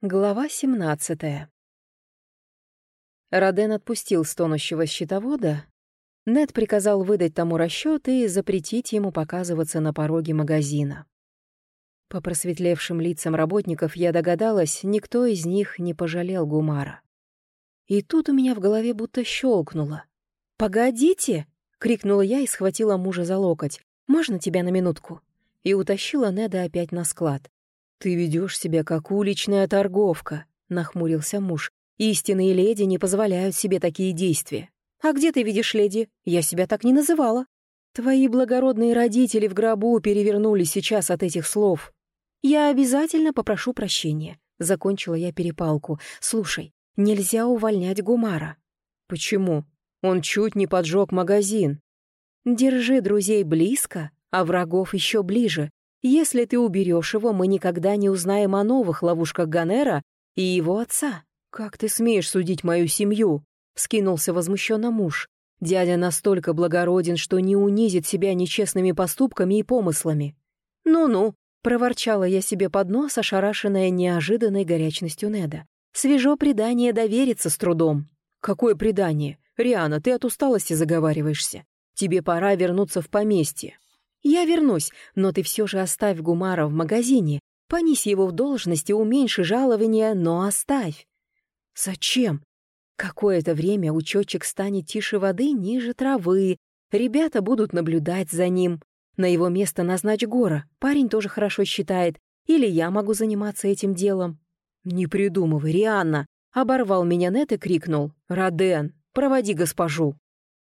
Глава 17 Роден отпустил стонущего счетовода. Нед приказал выдать тому расчет и запретить ему показываться на пороге магазина. По просветлевшим лицам работников я догадалась, никто из них не пожалел Гумара. И тут у меня в голове будто щелкнуло. «Погодите!» — крикнула я и схватила мужа за локоть. «Можно тебя на минутку?» И утащила Неда опять на склад. «Ты ведешь себя как уличная торговка», — нахмурился муж. «Истинные леди не позволяют себе такие действия». «А где ты видишь леди? Я себя так не называла». «Твои благородные родители в гробу перевернули сейчас от этих слов». «Я обязательно попрошу прощения», — закончила я перепалку. «Слушай, нельзя увольнять Гумара». «Почему? Он чуть не поджег магазин». «Держи друзей близко, а врагов еще ближе. Если ты уберешь его, мы никогда не узнаем о новых ловушках Ганера и его отца. Как ты смеешь судить мою семью? Скинулся возмущенно муж. Дядя настолько благороден, что не унизит себя нечестными поступками и помыслами. Ну-ну, проворчала я себе под нос, ошарашенная неожиданной горячностью Неда. Свежо предание довериться с трудом. Какое предание? Риана, ты от усталости заговариваешься. Тебе пора вернуться в поместье. Я вернусь, но ты все же оставь Гумара в магазине. Понись его в должности, уменьши жалование, но оставь. Зачем? Какое-то время учетчик станет тише воды, ниже травы. Ребята будут наблюдать за ним. На его место назначь Гора. Парень тоже хорошо считает. Или я могу заниматься этим делом. Не придумывай, Рианна. Оборвал меня Нет и крикнул. «Роден, проводи госпожу».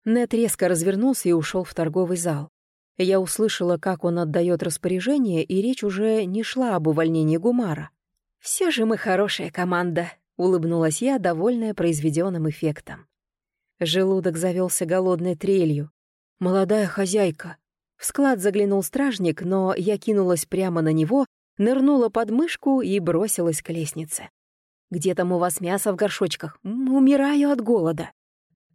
Нет резко развернулся и ушел в торговый зал. Я услышала, как он отдает распоряжение, и речь уже не шла об увольнении Гумара. «Все же мы хорошая команда», — улыбнулась я, довольная произведенным эффектом. Желудок завелся голодной трелью. «Молодая хозяйка». В склад заглянул стражник, но я кинулась прямо на него, нырнула под мышку и бросилась к лестнице. «Где там у вас мясо в горшочках? Умираю от голода».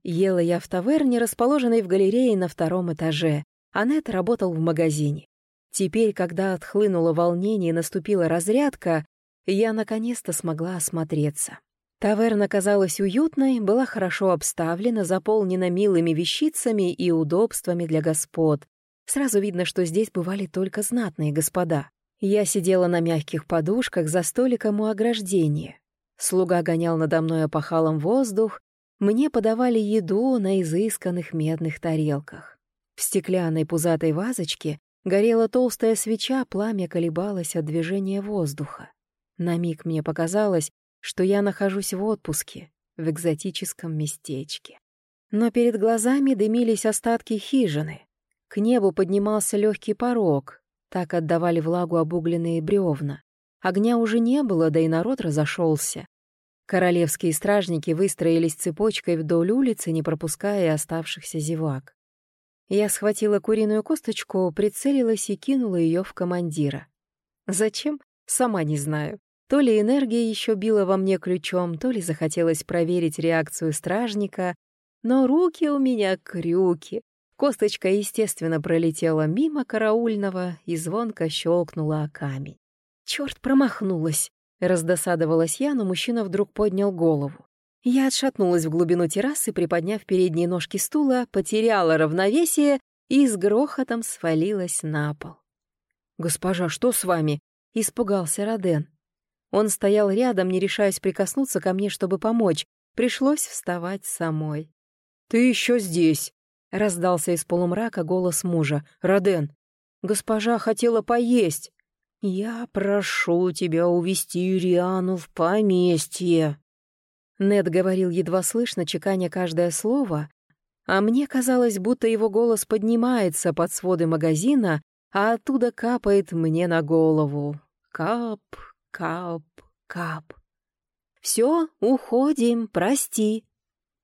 Ела я в таверне, расположенной в галерее на втором этаже. Аннет работал в магазине. Теперь, когда отхлынуло волнение и наступила разрядка, я наконец-то смогла осмотреться. Таверна казалась уютной, была хорошо обставлена, заполнена милыми вещицами и удобствами для господ. Сразу видно, что здесь бывали только знатные господа. Я сидела на мягких подушках за столиком у ограждения. Слуга гонял надо мной опахалом воздух, мне подавали еду на изысканных медных тарелках. В стеклянной пузатой вазочке горела толстая свеча, пламя колебалось от движения воздуха. На миг мне показалось, что я нахожусь в отпуске, в экзотическом местечке. Но перед глазами дымились остатки хижины. К небу поднимался легкий порог, так отдавали влагу обугленные бревна. Огня уже не было, да и народ разошелся. Королевские стражники выстроились цепочкой вдоль улицы, не пропуская оставшихся зевак. Я схватила куриную косточку, прицелилась и кинула ее в командира. Зачем? Сама не знаю. То ли энергия еще била во мне ключом, то ли захотелось проверить реакцию стражника, но руки у меня крюки. Косточка, естественно, пролетела мимо караульного и звонко щелкнула о камень. Черт, промахнулась! Раздосадовалась я, но мужчина вдруг поднял голову. Я отшатнулась в глубину террасы, приподняв передние ножки стула, потеряла равновесие и с грохотом свалилась на пол. «Госпожа, что с вами?» — испугался Роден. Он стоял рядом, не решаясь прикоснуться ко мне, чтобы помочь. Пришлось вставать самой. «Ты еще здесь!» — раздался из полумрака голос мужа. «Роден, госпожа хотела поесть!» «Я прошу тебя увести Юриану в поместье!» Нед говорил едва слышно, чеканя каждое слово, а мне казалось, будто его голос поднимается под своды магазина, а оттуда капает мне на голову. Кап, кап, кап. «Все, уходим, прости».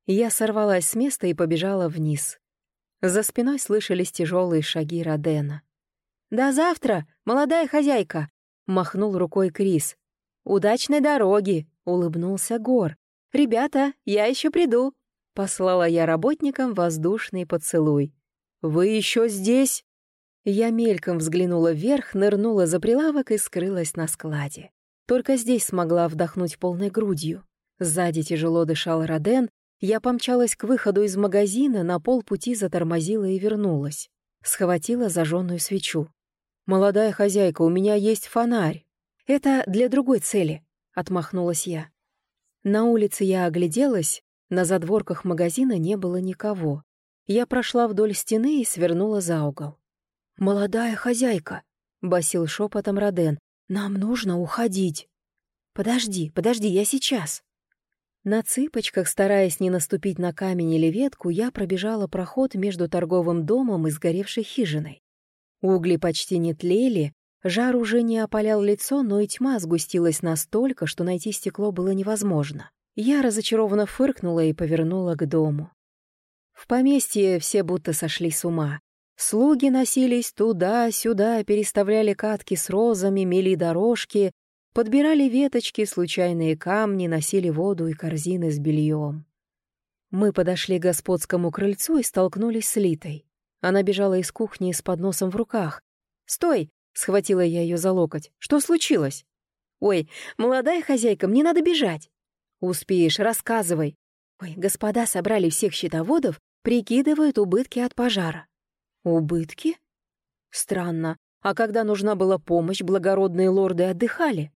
Я сорвалась с места и побежала вниз. За спиной слышались тяжелые шаги Родена. «До завтра, молодая хозяйка!» — махнул рукой Крис. «Удачной дороги!» — улыбнулся Гор. «Ребята, я еще приду!» — послала я работникам воздушный поцелуй. «Вы еще здесь?» Я мельком взглянула вверх, нырнула за прилавок и скрылась на складе. Только здесь смогла вдохнуть полной грудью. Сзади тяжело дышал Роден. Я помчалась к выходу из магазина, на полпути затормозила и вернулась. Схватила зажженную свечу. «Молодая хозяйка, у меня есть фонарь». «Это для другой цели», — отмахнулась я. На улице я огляделась, на задворках магазина не было никого. Я прошла вдоль стены и свернула за угол. «Молодая хозяйка», — басил шепотом Роден, — «нам нужно уходить». «Подожди, подожди, я сейчас». На цыпочках, стараясь не наступить на камень или ветку, я пробежала проход между торговым домом и сгоревшей хижиной. Угли почти не тлели, жар уже не опалял лицо, но и тьма сгустилась настолько, что найти стекло было невозможно. Я разочарованно фыркнула и повернула к дому. В поместье все будто сошли с ума. Слуги носились туда-сюда, переставляли катки с розами, мели дорожки, подбирали веточки, случайные камни, носили воду и корзины с бельем. Мы подошли к господскому крыльцу и столкнулись с Литой. Она бежала из кухни с подносом в руках. «Стой!» — схватила я ее за локоть. «Что случилось?» «Ой, молодая хозяйка, мне надо бежать!» «Успеешь, рассказывай!» «Ой, господа собрали всех счетоводов, прикидывают убытки от пожара». «Убытки?» «Странно. А когда нужна была помощь, благородные лорды отдыхали?»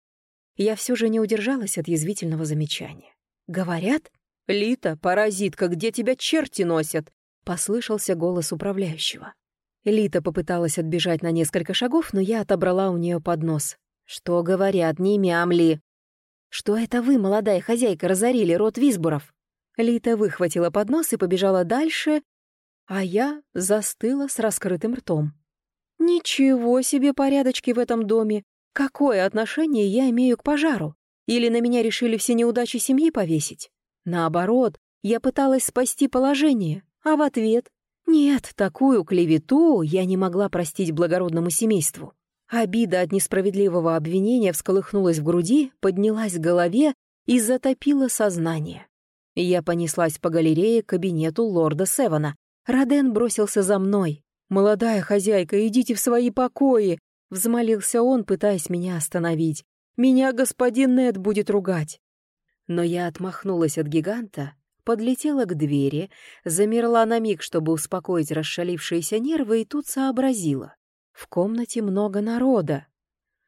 Я все же не удержалась от язвительного замечания. «Говорят?» «Лита, паразитка, где тебя черти носят?» Послышался голос управляющего. Лита попыталась отбежать на несколько шагов, но я отобрала у нее поднос. «Что говорят, не мямли!» «Что это вы, молодая хозяйка, разорили род Висбуров?» Лита выхватила поднос и побежала дальше, а я застыла с раскрытым ртом. «Ничего себе порядочки в этом доме! Какое отношение я имею к пожару? Или на меня решили все неудачи семьи повесить? Наоборот, я пыталась спасти положение, а в ответ «Нет, такую клевету я не могла простить благородному семейству». Обида от несправедливого обвинения всколыхнулась в груди, поднялась в голове и затопила сознание. Я понеслась по галерее к кабинету лорда Севана. Роден бросился за мной. «Молодая хозяйка, идите в свои покои!» — взмолился он, пытаясь меня остановить. «Меня господин Нед будет ругать». Но я отмахнулась от гиганта подлетела к двери, замерла на миг, чтобы успокоить расшалившиеся нервы, и тут сообразила. В комнате много народа.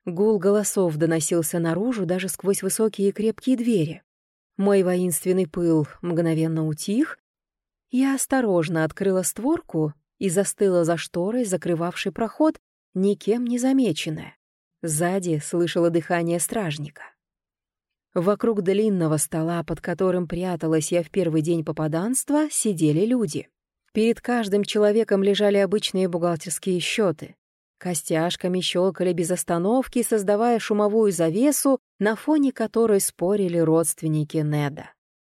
Гул голосов доносился наружу даже сквозь высокие и крепкие двери. Мой воинственный пыл мгновенно утих. Я осторожно открыла створку и застыла за шторой, закрывавшей проход, никем не замеченная. Сзади слышала дыхание стражника. Вокруг длинного стола, под которым пряталась я в первый день попаданства, сидели люди. Перед каждым человеком лежали обычные бухгалтерские счеты. Костяшками щелкали без остановки, создавая шумовую завесу, на фоне которой спорили родственники Неда.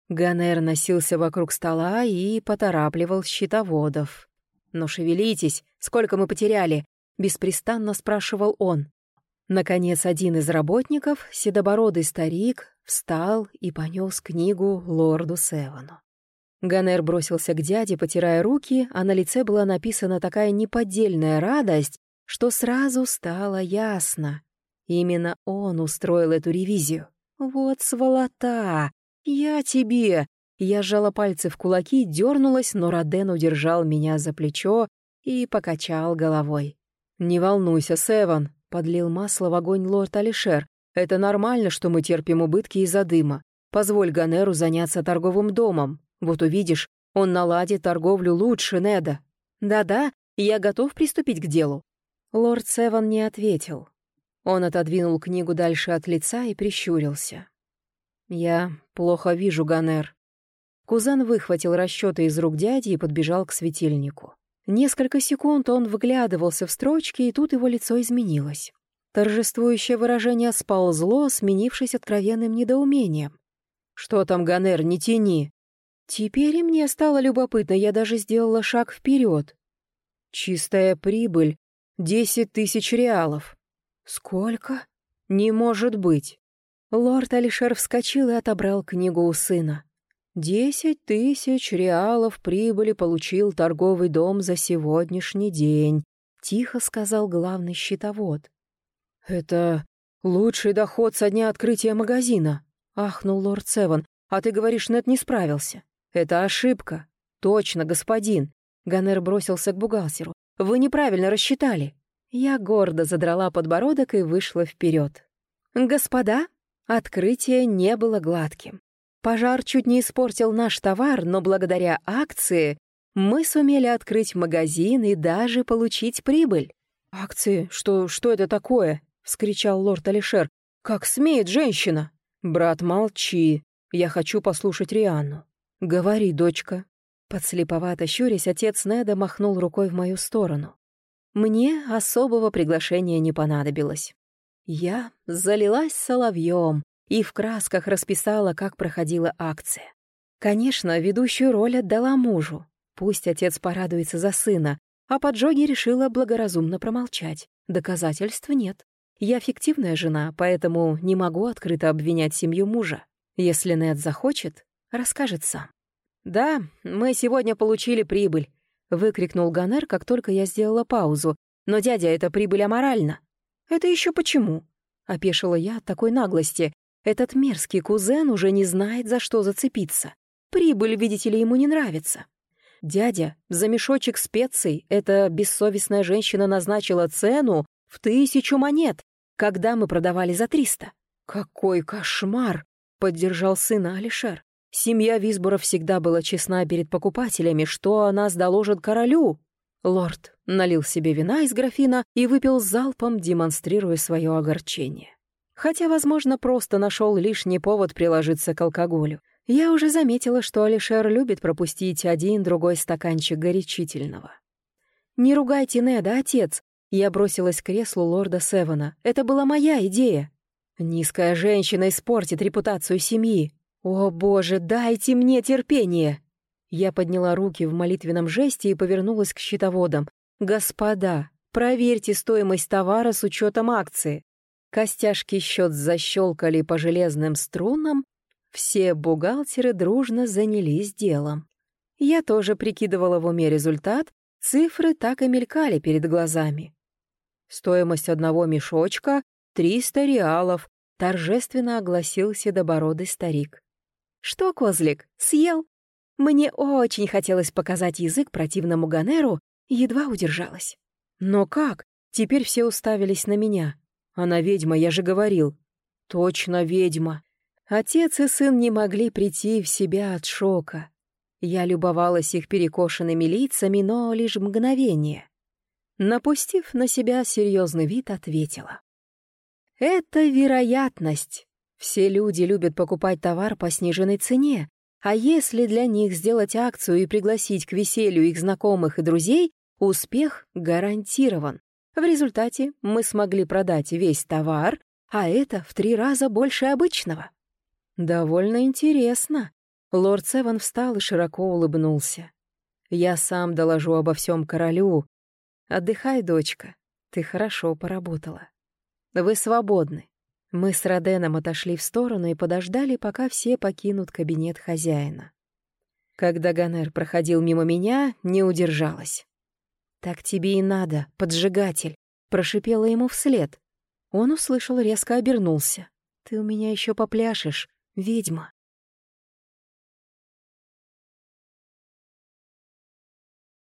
Ганер носился вокруг стола и поторапливал счетоводов. «Ну шевелитесь, сколько мы потеряли?» — беспрестанно спрашивал он. Наконец, один из работников, седобородый старик, встал и понес книгу лорду Севану. Ганер бросился к дяде, потирая руки, а на лице была написана такая неподдельная радость, что сразу стало ясно. Именно он устроил эту ревизию. «Вот сволота! Я тебе!» Я сжала пальцы в кулаки, дернулась, но Роден удержал меня за плечо и покачал головой. «Не волнуйся, Севан, Подлил масло в огонь лорд Алишер. «Это нормально, что мы терпим убытки из-за дыма. Позволь Ганеру заняться торговым домом. Вот увидишь, он наладит торговлю лучше Неда. Да-да, я готов приступить к делу». Лорд Севан не ответил. Он отодвинул книгу дальше от лица и прищурился. «Я плохо вижу, Ганер». Кузан выхватил расчеты из рук дяди и подбежал к светильнику. Несколько секунд он вглядывался в строчки, и тут его лицо изменилось. Торжествующее выражение сползло, сменившись откровенным недоумением. «Что там, Ганер, не тяни!» Теперь и мне стало любопытно, я даже сделала шаг вперед. «Чистая прибыль — десять тысяч реалов». «Сколько?» «Не может быть!» Лорд Алишер вскочил и отобрал книгу у сына. Десять тысяч реалов прибыли получил торговый дом за сегодняшний день, тихо сказал главный счетовод. Это «Лучший доход со дня открытия магазина», — ахнул лорд Севен. «А ты говоришь, Нет не справился». «Это ошибка». «Точно, господин». Ганнер бросился к бухгалтеру. «Вы неправильно рассчитали». Я гордо задрала подбородок и вышла вперед. «Господа, открытие не было гладким. Пожар чуть не испортил наш товар, но благодаря акции мы сумели открыть магазин и даже получить прибыль». «Акции? Что, что это такое?» — вскричал лорд Алишер. «Как смеет женщина?» «Брат, молчи. Я хочу послушать Рианну». «Говори, дочка». Подслеповато щурясь, отец Неда махнул рукой в мою сторону. Мне особого приглашения не понадобилось. Я залилась соловьем и в красках расписала, как проходила акция. Конечно, ведущую роль отдала мужу. Пусть отец порадуется за сына, а поджоги решила благоразумно промолчать. Доказательств нет. Я фиктивная жена, поэтому не могу открыто обвинять семью мужа. Если Нед захочет, расскажет сам. «Да, мы сегодня получили прибыль», — выкрикнул Ганер, как только я сделала паузу. «Но, дядя, эта прибыль аморальна». «Это еще почему?» — опешила я от такой наглости. «Этот мерзкий кузен уже не знает, за что зацепиться. Прибыль, видите ли, ему не нравится». «Дядя, за мешочек специй эта бессовестная женщина назначила цену в тысячу монет когда мы продавали за триста. «Какой кошмар!» — поддержал сына Алишер. «Семья Висбора всегда была честна перед покупателями, что о нас доложит королю». Лорд налил себе вина из графина и выпил залпом, демонстрируя свое огорчение. Хотя, возможно, просто нашел лишний повод приложиться к алкоголю. Я уже заметила, что Алишер любит пропустить один-другой стаканчик горячительного. «Не ругайте Неда, отец. Я бросилась к креслу лорда Севена. Это была моя идея. Низкая женщина испортит репутацию семьи. О, боже, дайте мне терпение! Я подняла руки в молитвенном жесте и повернулась к счетоводам. «Господа, проверьте стоимость товара с учетом акции». Костяшки счет защелкали по железным струнам, все бухгалтеры дружно занялись делом. Я тоже прикидывала в уме результат, цифры так и мелькали перед глазами. Стоимость одного мешочка — триста реалов, торжественно огласил седобородый старик. «Что, козлик, съел?» Мне очень хотелось показать язык противному Ганеру, едва удержалась. Но как? Теперь все уставились на меня. Она ведьма, я же говорил. Точно ведьма. Отец и сын не могли прийти в себя от шока. Я любовалась их перекошенными лицами, но лишь мгновение. Напустив на себя серьезный вид, ответила. «Это вероятность. Все люди любят покупать товар по сниженной цене, а если для них сделать акцию и пригласить к веселью их знакомых и друзей, успех гарантирован. В результате мы смогли продать весь товар, а это в три раза больше обычного. Довольно интересно. Лорд Севан встал и широко улыбнулся. Я сам доложу обо всем королю, Отдыхай, дочка, ты хорошо поработала. Вы свободны. Мы с Роденом отошли в сторону и подождали, пока все покинут кабинет хозяина. Когда Ганер проходил мимо меня, не удержалась. «Так тебе и надо, поджигатель», — прошипела ему вслед. Он услышал, резко обернулся. «Ты у меня еще попляшешь, ведьма».